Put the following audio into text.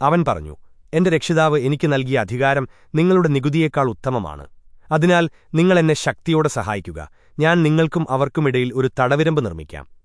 അവൻ പറഞ്ഞു എന്റെ രക്ഷിതാവ് എനിക്ക് നൽകിയ അധികാരം നിങ്ങളുടെ നികുതിയേക്കാൾ ഉത്തമമാണ്. അതിനാൽ നിങ്ങൾ എന്നെ ശക്തിയോടെ സഹായിക്കുക. ഞാൻ നിങ്ങൾക്കും അവർക്കുമിടയിൽ ഒരു തടവിരമ്പ് നിർമ്മിക്കാം.